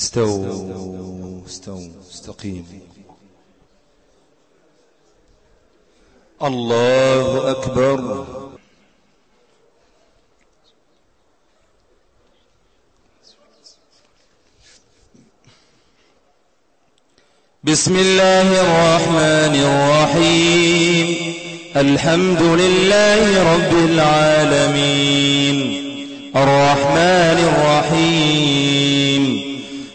استووا استووا استقيم الله أكبر. بسم الله الرحمن الرحيم. الحمد لله رب العالمين. الرحمن الرحيم.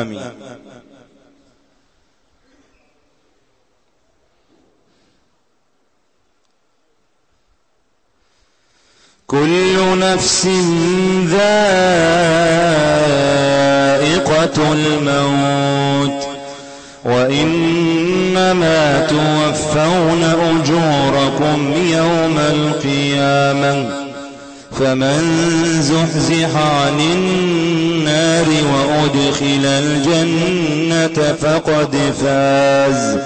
آمين كل نفس ذائقة الموت وإنما توفون أجوركم يوم القيامة. فمن زحزح عن النار وأدخل الجنة فقد فاز.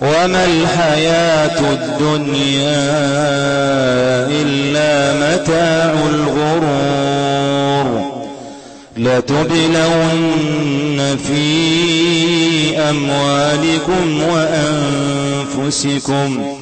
وما الحياة الدنيا إلا متاع الغرور. لتبلون في أموالكم وأنفسكم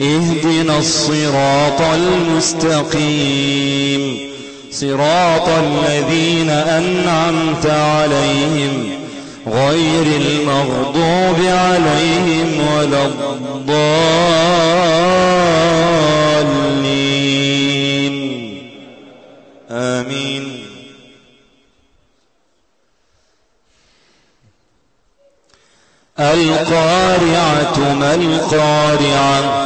اهدنا الصراط المستقيم. صراط الذين أنعمت عليهم غير المغضوب عليهم ولا الضالين. آمين. القارعة ما القارعة؟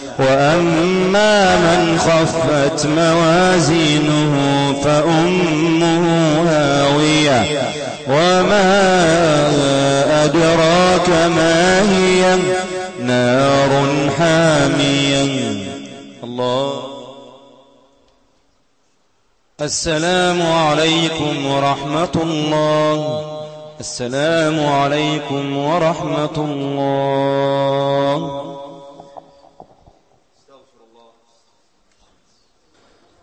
وأما من خفت موازينه فأمه هاوية. وما أدراك ما هي؟ نار حامية. الله. السلام عليكم ورحمة الله. السلام عليكم ورحمة الله.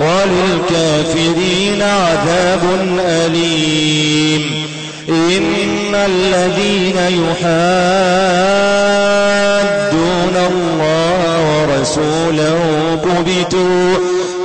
وللكافرين عذاب أليم. إن الذين يحادون الله ورسوله كبتوا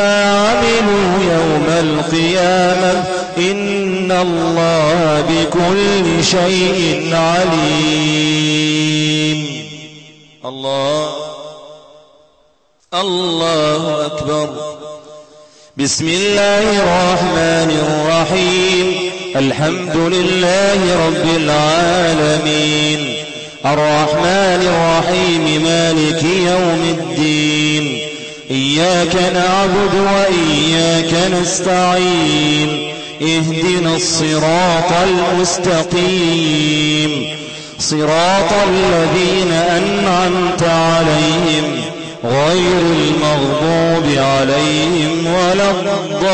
عملوا يوم القيامة. إن الله بكل شيء عليم. الله. الله أكبر. بسم الله الرحمن الرحيم. الحمد لله رب العالمين. الرحمن الرحيم مالك يوم الدين. إياك نعبد وإياك نستعين اهدنا الصراط المستقيم. صراط الذين أنعمت عليهم غير المغضوب عليهم ولا الضالين.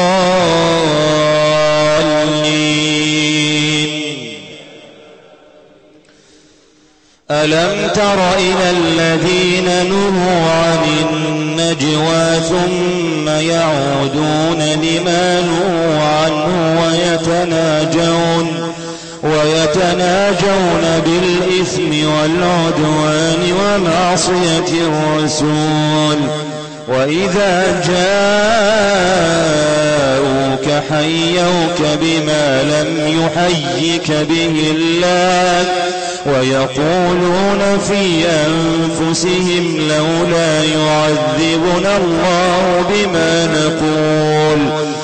ألم تر إلى الذين نهوا عن النجوى ثم يعودون لما نهوا عنه ويتناجون ويتناجون بالإثم والعدوان ومعصية الرسول وإذا جاءوك حيوك بما لم يحيك به الله ويقولون في أنفسهم لولا يعذبنا الله بما نقول.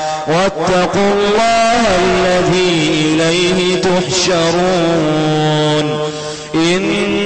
واتقوا الله الذي إليه تحشرون.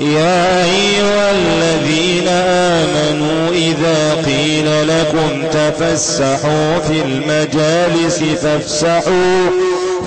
يا أيها الذين آمنوا إذا قيل لكم تفسحوا في المجالس فافسحوا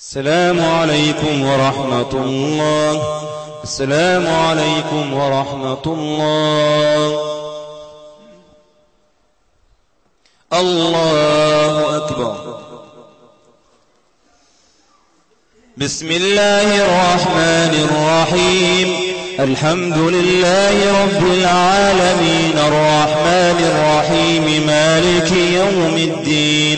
السلام عليكم ورحمة الله. السلام عليكم ورحمة الله. الله أكبر. بسم الله الرحمن الرحيم. الحمد لله رب العالمين. الرحمن الرحيم. مالك يوم الدين.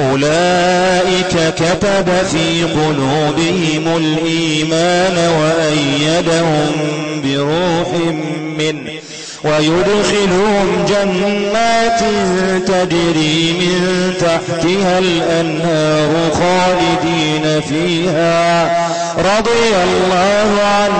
أولئك كتب في قلوبهم الإيمان وأيدهم بروح منه ويدخلهم جنات تجري من تحتها الأنهار خالدين فيها. رضي الله عنهم.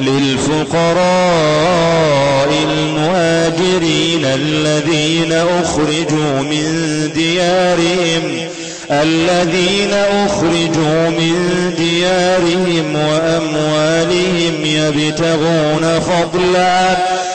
للفقراء المهاجرين الذين أخرجوا من ديارهم الذين أخرجوا من ديارهم وأموالهم يبتغون فضلا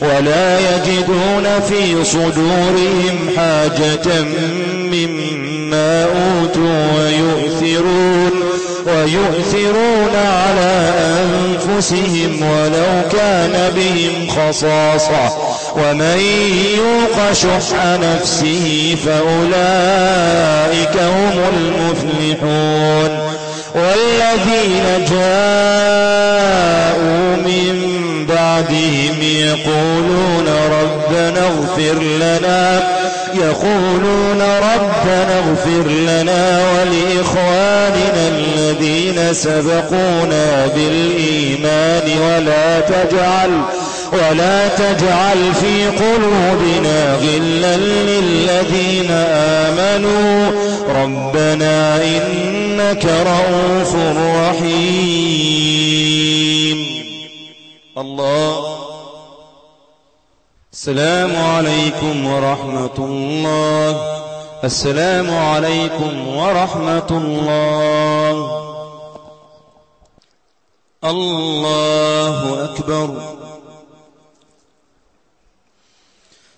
ولا يجدون في صدورهم حاجة مما أوتوا ويؤثرون ويؤثرون على أنفسهم ولو كان بهم خصاصة ومن يوق شح نفسه فأولئك هم المفلحون والذين جاءوا من بعدهم يقولون ربنا اغفر لنا يقولون ربنا اغفر لنا ولإخواننا الذين سبقونا بالإيمان ولا تجعل ولا تجعل في قلوبنا غلا للذين آمنوا. ربنا إنك رؤوف رحيم. الله. السلام عليكم ورحمة الله. السلام عليكم ورحمة الله. الله أكبر.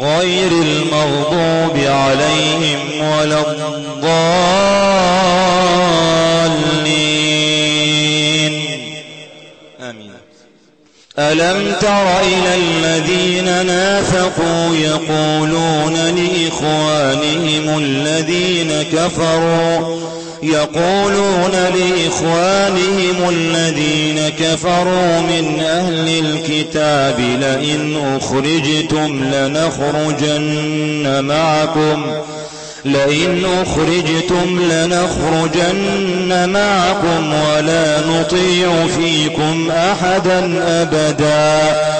غير المغضوب عليهم ولا الضالين. آمين. ألم تر إلى الذين نافقوا يقولون لإخوانهم الذين كفروا يقولون لإخوانهم الذين كفروا من أهل الكتاب لئن أخرجتم لنخرجن معكم لئن أخرجتم لنخرجن معكم ولا نطيع فيكم أحدا أبدا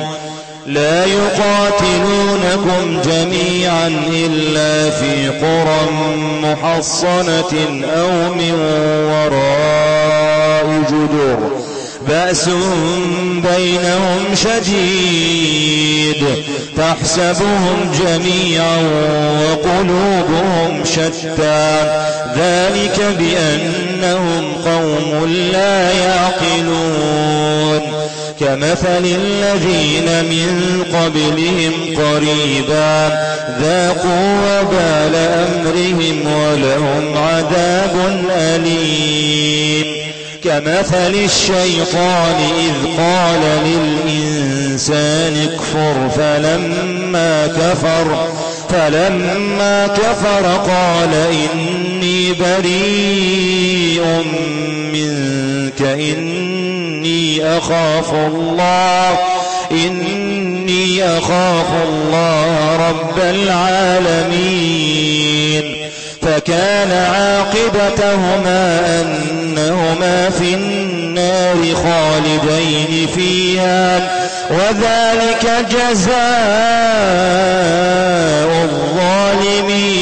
لا يقاتلونكم جميعا إلا في قرى محصنة أو من وراء جدر. بأس بينهم شديد. تحسبهم جميعا وقلوبهم شتى. ذلك بأنهم قوم لا يعقلون. كمثل الذين من قبلهم قريبا ذاقوا وبال أمرهم ولهم عذاب أليم. كمثل الشيطان إذ قال للإنسان اكفر فلما كفر فلما كفر قال إني بريء منك إني أخاف الله إني أخاف الله رب العالمين. فكان عاقبتهما أنهما في النار خالدين فيها وذلك جزاء الظالمين.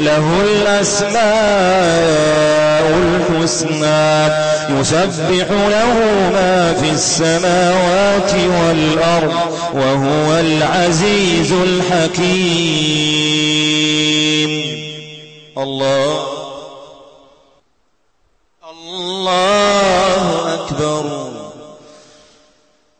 له الأسماء الحسنى يسبح له ما في السماوات والأرض وهو العزيز الحكيم. الله الله أكبر.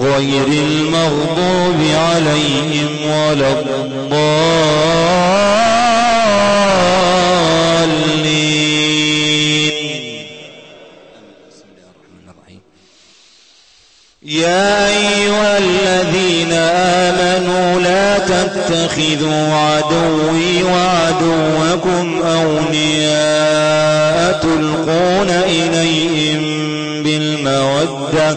غير المغضوب عليهم ولا الضالين. يا أيها الذين آمنوا لا تتخذوا عدوي وعدوكم أولياء تلقون إليهم بالمودة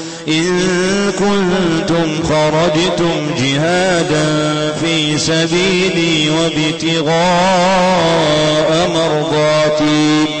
إن كنتم خرجتم جهادا في سبيلي وابتغاء مرضاتي.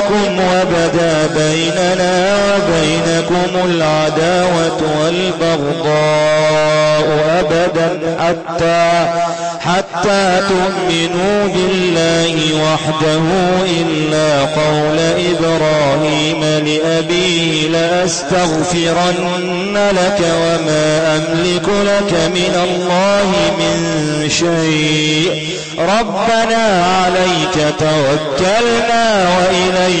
بكم وبدا بيننا وبينكم العداوة والبغضاء أبدا حتى حتى تؤمنوا بالله وحده إلا قول إبراهيم لأبيه لأستغفرن لك وما أملك لك من الله من شيء. ربنا عليك توكلنا وإليك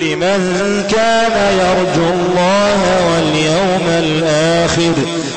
لمن كان يرجو الله واليوم الآخر.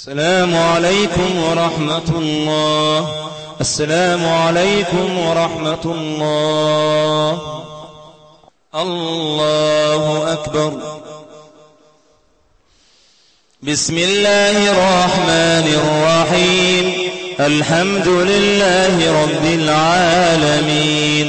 السلام عليكم ورحمة الله. السلام عليكم ورحمة الله. الله أكبر. بسم الله الرحمن الرحيم. الحمد لله رب العالمين.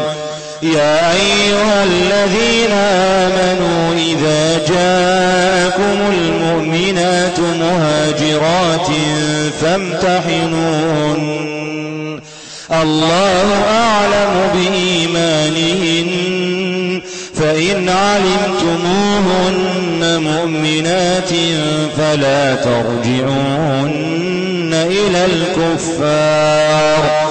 يا أيها الذين آمنوا إذا جاءكم المؤمنات مهاجرات فامتحنون. الله أعلم بإيمانهن. فإن علمتموهن مؤمنات فلا ترجعوهن إلى الكفار.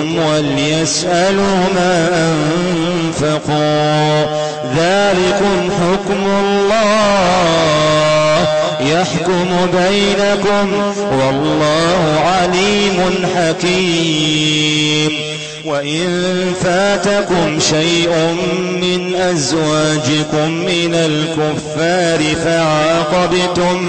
أنفقتم وليسألوا ما أنفقوا. ذلكم حكم الله يحكم بينكم والله عليم حكيم. وإن فاتكم شيء من أزواجكم من الكفار فعاقبتم فعاقبتم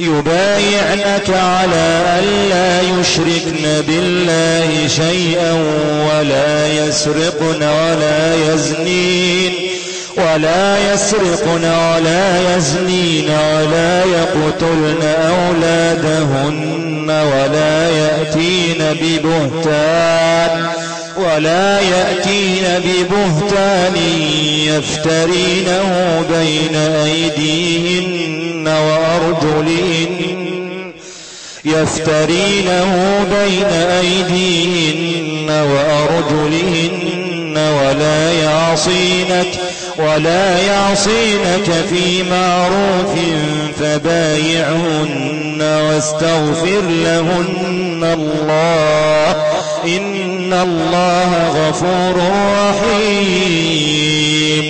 يبايعنك على ألا يشركن بالله شيئا ولا يسرقن ولا يزنين ولا يسرقن ولا يزنين ولا يقتلن أولادهن ولا يأتين ببهتان ولا يأتين ببهتان يفترينه بين أيديهن وأرجلهن يفترينه بين أيديهن وأرجلهن ولا يعصينك ولا يعصينك في معروف فبايعهن واستغفر لهن الله إن الله غفور رحيم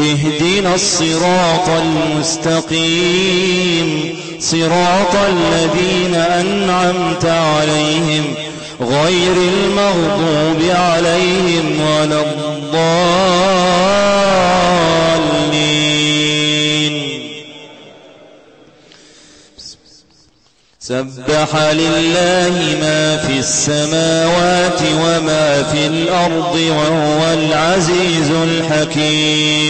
اهدنا الصراط المستقيم. صراط الذين أنعمت عليهم غير المغضوب عليهم ولا الضالين. سبح لله ما في السماوات وما في الأرض وهو العزيز الحكيم.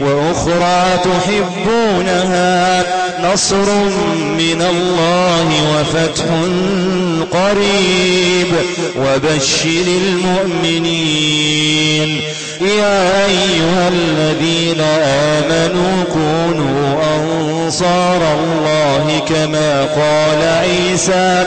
وأخرى تحبونها نصر من الله وفتح قريب وبشر المؤمنين. يا أيها الذين آمنوا كونوا أنصار الله كما قال عيسى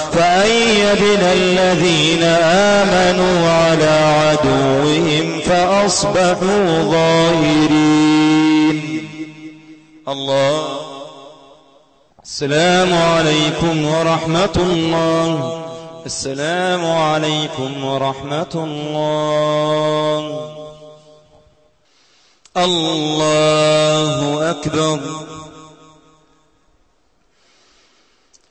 فأيدنا الذين آمنوا على عدوهم فأصبحوا ظاهرين. الله. السلام عليكم ورحمة الله. السلام عليكم ورحمة الله. الله أكبر.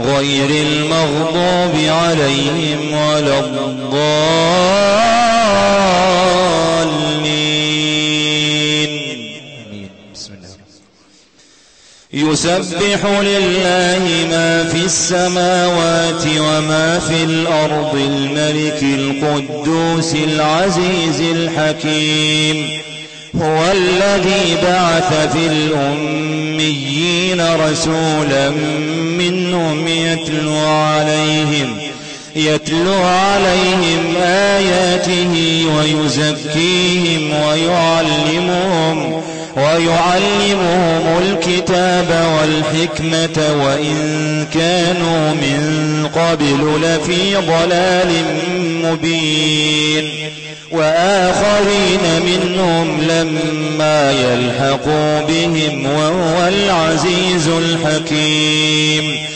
غير المغضوب عليهم ولا الضالين. يسبح لله ما في السماوات وما في الأرض الملك القدوس العزيز الحكيم. هو الذي بعث في الأميين رسولا منهم يتلو عليهم يتلو عليهم آياته ويزكيهم ويعلمهم ويعلمهم الكتاب والحكمة وإن كانوا من قبل لفي ضلال مبين. وآخرين منهم لما يلحقوا بهم وهو العزيز الحكيم.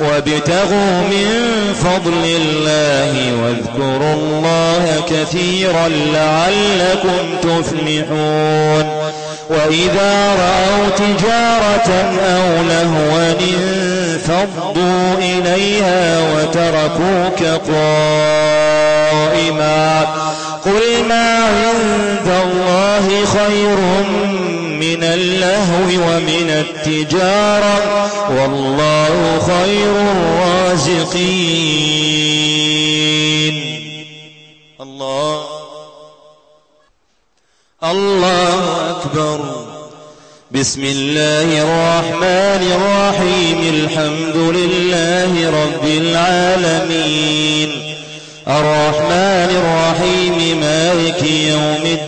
وابتغوا من فضل الله واذكروا الله كثيرا لعلكم تفلحون. وإذا رأوا تجارة أو لهوا انفضوا إليها وتركوك قائما. قل ما عند الله خير من اللهو ومن التجارة والله خير الرازقين. الله. الله أكبر. بسم الله الرحمن الرحيم. الحمد لله رب العالمين. الرحمن الرحيم. مالك يوم الدين.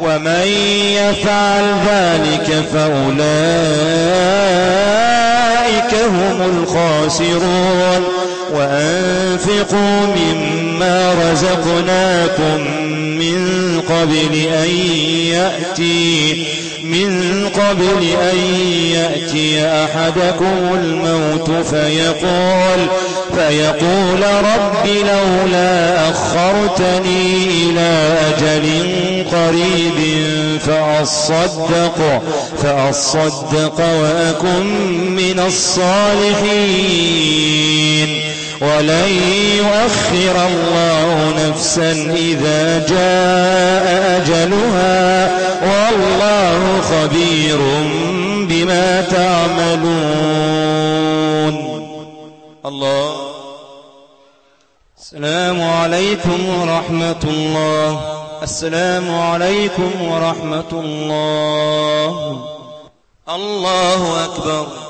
ومن يفعل ذلك فأولئك هم الخاسرون. وأنفقوا مما رزقناكم من قبل أن يأتي من قبل أن يأتي أحدكم الموت فيقول فيقول رب لولا أخرتني إلى أجل قريب فأصدق فأصدق وأكن من الصالحين. ولن يؤخر الله نفسا إذا جاء أجلها والله خبير بما تعملون. الله. السلام عليكم ورحمة الله. السلام عليكم ورحمة الله. الله أكبر.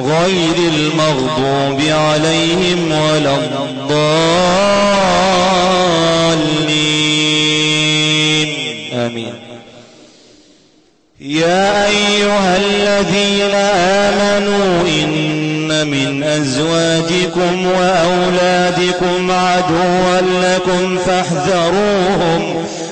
غير المغضوب عليهم ولا الضالين. آمين. يا أيها الذين آمنوا إن من أزواجكم وأولادكم عدوا لكم فاحذروهم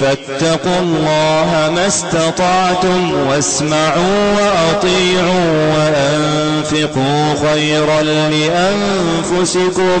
فاتقوا الله ما استطعتم واسمعوا وأطيعوا وأنفقوا خيرا لأنفسكم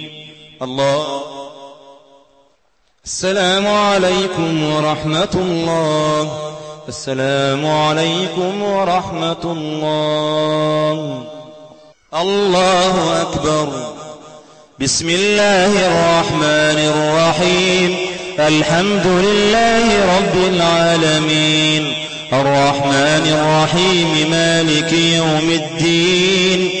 الله. السلام عليكم ورحمة الله. السلام عليكم ورحمة الله. الله أكبر. بسم الله الرحمن الرحيم. الحمد لله رب العالمين. الرحمن الرحيم مالك يوم الدين.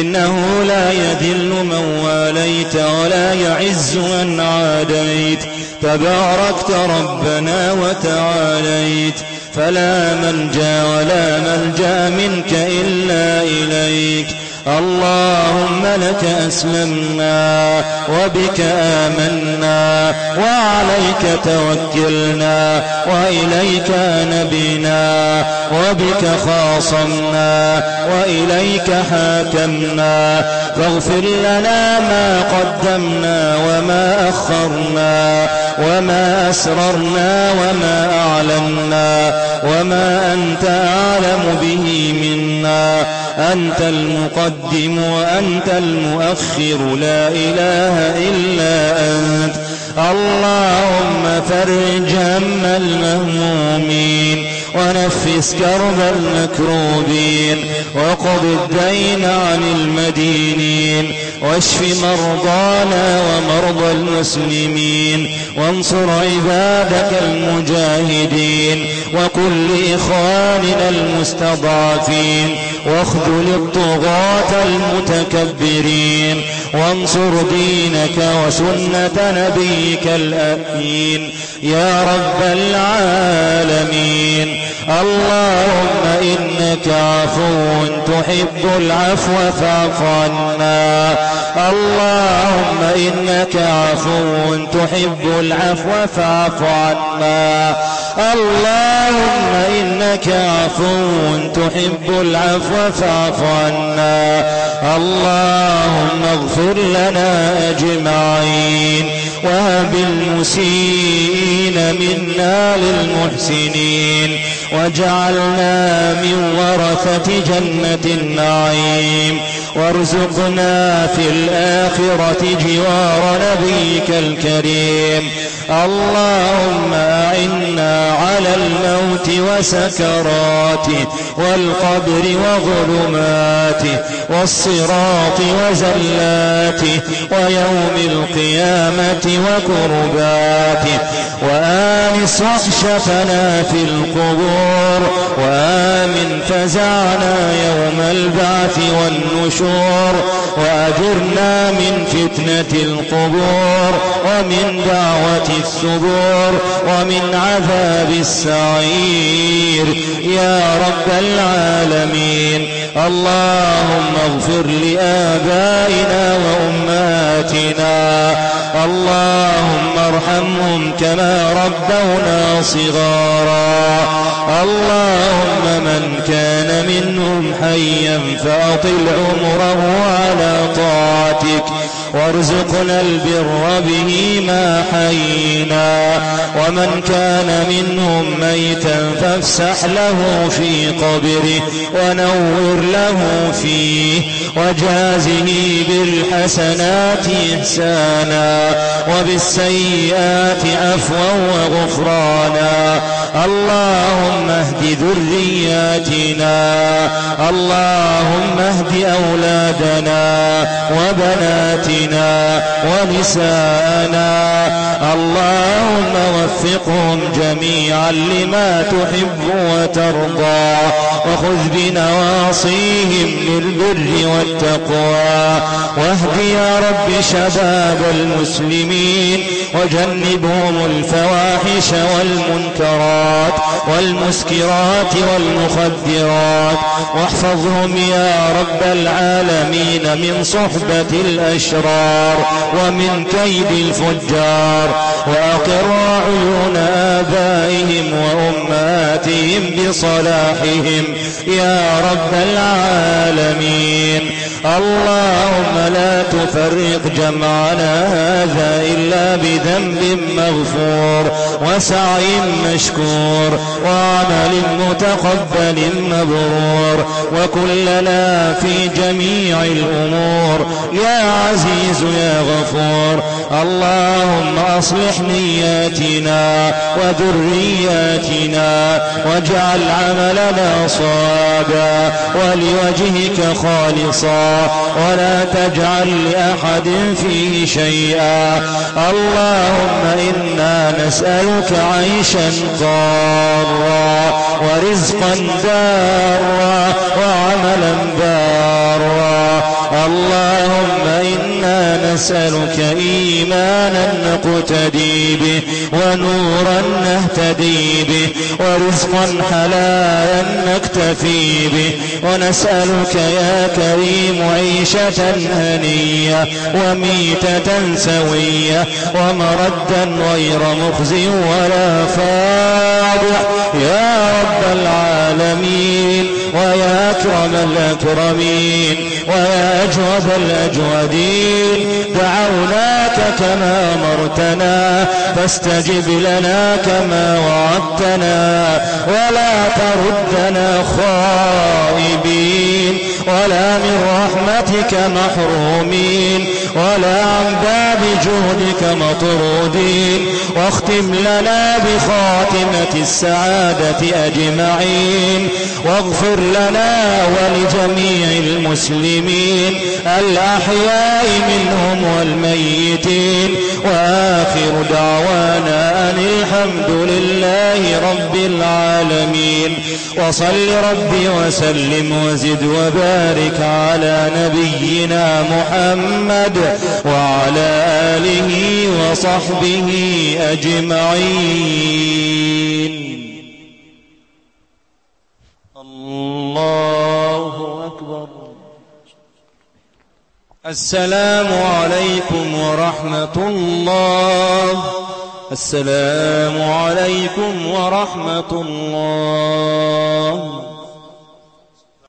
إنه لا يذل من واليت ولا يعز من عاديت. تباركت ربنا وتعاليت. فلا منجا ولا ملجأ منك إلا إليك. اللهم لك أسلمنا وبك آمنا وعليك توكلنا وإليك نبينا وبك خاصمنا وإليك حاكمنا فاغفر لنا ما قدمنا وما أخرنا وما أسررنا وما أعلنا وما أنت أعلم به منا. أنت المقدم وأنت المؤخر. لا إله إلا أنت. اللهم فرج هم المهمومين ونفس كرب المكروبين وقض الدين عن المدينين واشف مرضانا ومرضى المسلمين وانصر عبادك المجاهدين وكل إخواننا المستضعفين واخذل الطغاة المتكبرين وانصر دينك وسنة نبيك الأمين. يا رب العالمين. اللهم إنك عفو تحب العفو فاعف عنا. اللهم إنك عفو تحب العفو فاعف عنا. اللهم إنك عفو تحب العفو فاعف عنا. اللهم اغفر لنا أجمعين وهب المسيئين منا للمحسنين. وجعلنا من ورثة جنة النعيم. وارزقنا في الآخرة جوار نبيك الكريم. اللهم أعنا على الموت وسكراته والقبر وظلماته والصراط وزلاته ويوم القيامة وكرباته وآنس وحشتنا في القبور. وآمن فزعنا يوم البعث والنشور وأجرنا من فتنة القبور ومن دعوة الثبور ومن عذاب السعير. يا رب العالمين. اللهم اغفر لآبائنا وأماتنا. اللهم ارحمهم كما ربونا صغارا. اللهم من كان منهم حيا فأطل عمره على طاعتك. وارزقنا البر به ما حيينا ومن كان منهم ميتا فافسح له في قبره ونور له فيه وجازه بالحسنات إحسانا وبالسيئات عفوا وغفرانا اللهم اهد ذرياتنا اللهم اهد أولادنا وبناتنا ونساءنا اللهم وفقهم جميعا لما تحب وترضى. وخذ بنواصيهم للبر والتقوى. واهد يا رب شباب المسلمين وجنبهم الفواحش والمنكرات. والمسكرات والمخدرات. واحفظهم يا رب العالمين من صحبة الأشرار ومن كيد الفجار. وأقر عيون آبائهم وأمهاتهم بصلاحهم. يا رب العالمين. اللهم لا تفرق جمعنا هذا إلا بذنب مغفور. وسعي مشكور وعمل متقبل مبرور وكلنا في جميع الأمور. يا عزيز يا غفور اللهم أصلح نياتنا وذرياتنا واجعل عملنا صوابا ولوجهك خالصا ولا تجعل لأحد فيه شيئا. اللهم إنا نسألك عيشا قارا ورزقا دارا وعملا بارا. اللهم إنا نسألك إيمانا نقتدي به ونورا نهتدي به ورزقا حلالا نكتفي به ونسألك يا كريم عيشة هنية وميتة سوية ومردا غير مخزي ولا فاضح يا رب العالمين ويا أكرم الأكرمين ويا أجود الأجودين دعوناك كما أمرتنا فاستجب لنا كما وعدتنا ولا تردنا خائبين ولا من رحمتك محرومين ولا عن باب جهدك مطرودين. واختم لنا بخاتمة السعادة أجمعين. واغفر لنا ولجميع المسلمين. الأحياء منهم والميتين. وآخر دعوانا أن الحمد لله رب العالمين. وصل ربي وسلم وزد وبارك على نبينا محمد وعلى آله وصحبه أجمعين. الله أكبر. السلام عليكم ورحمة الله. السلام عليكم ورحمة الله.